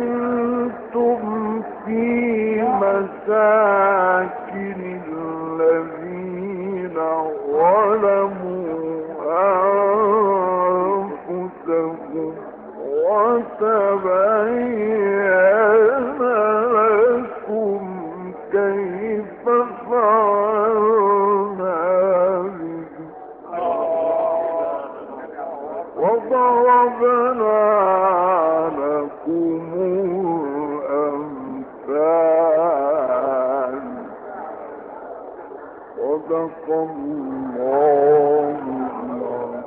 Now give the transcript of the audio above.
وسكنتم في مساكن الذين ظلموا أنفسهم وتبين لكم كيف فعلنا بهم وضربنا صدق الله العظيم.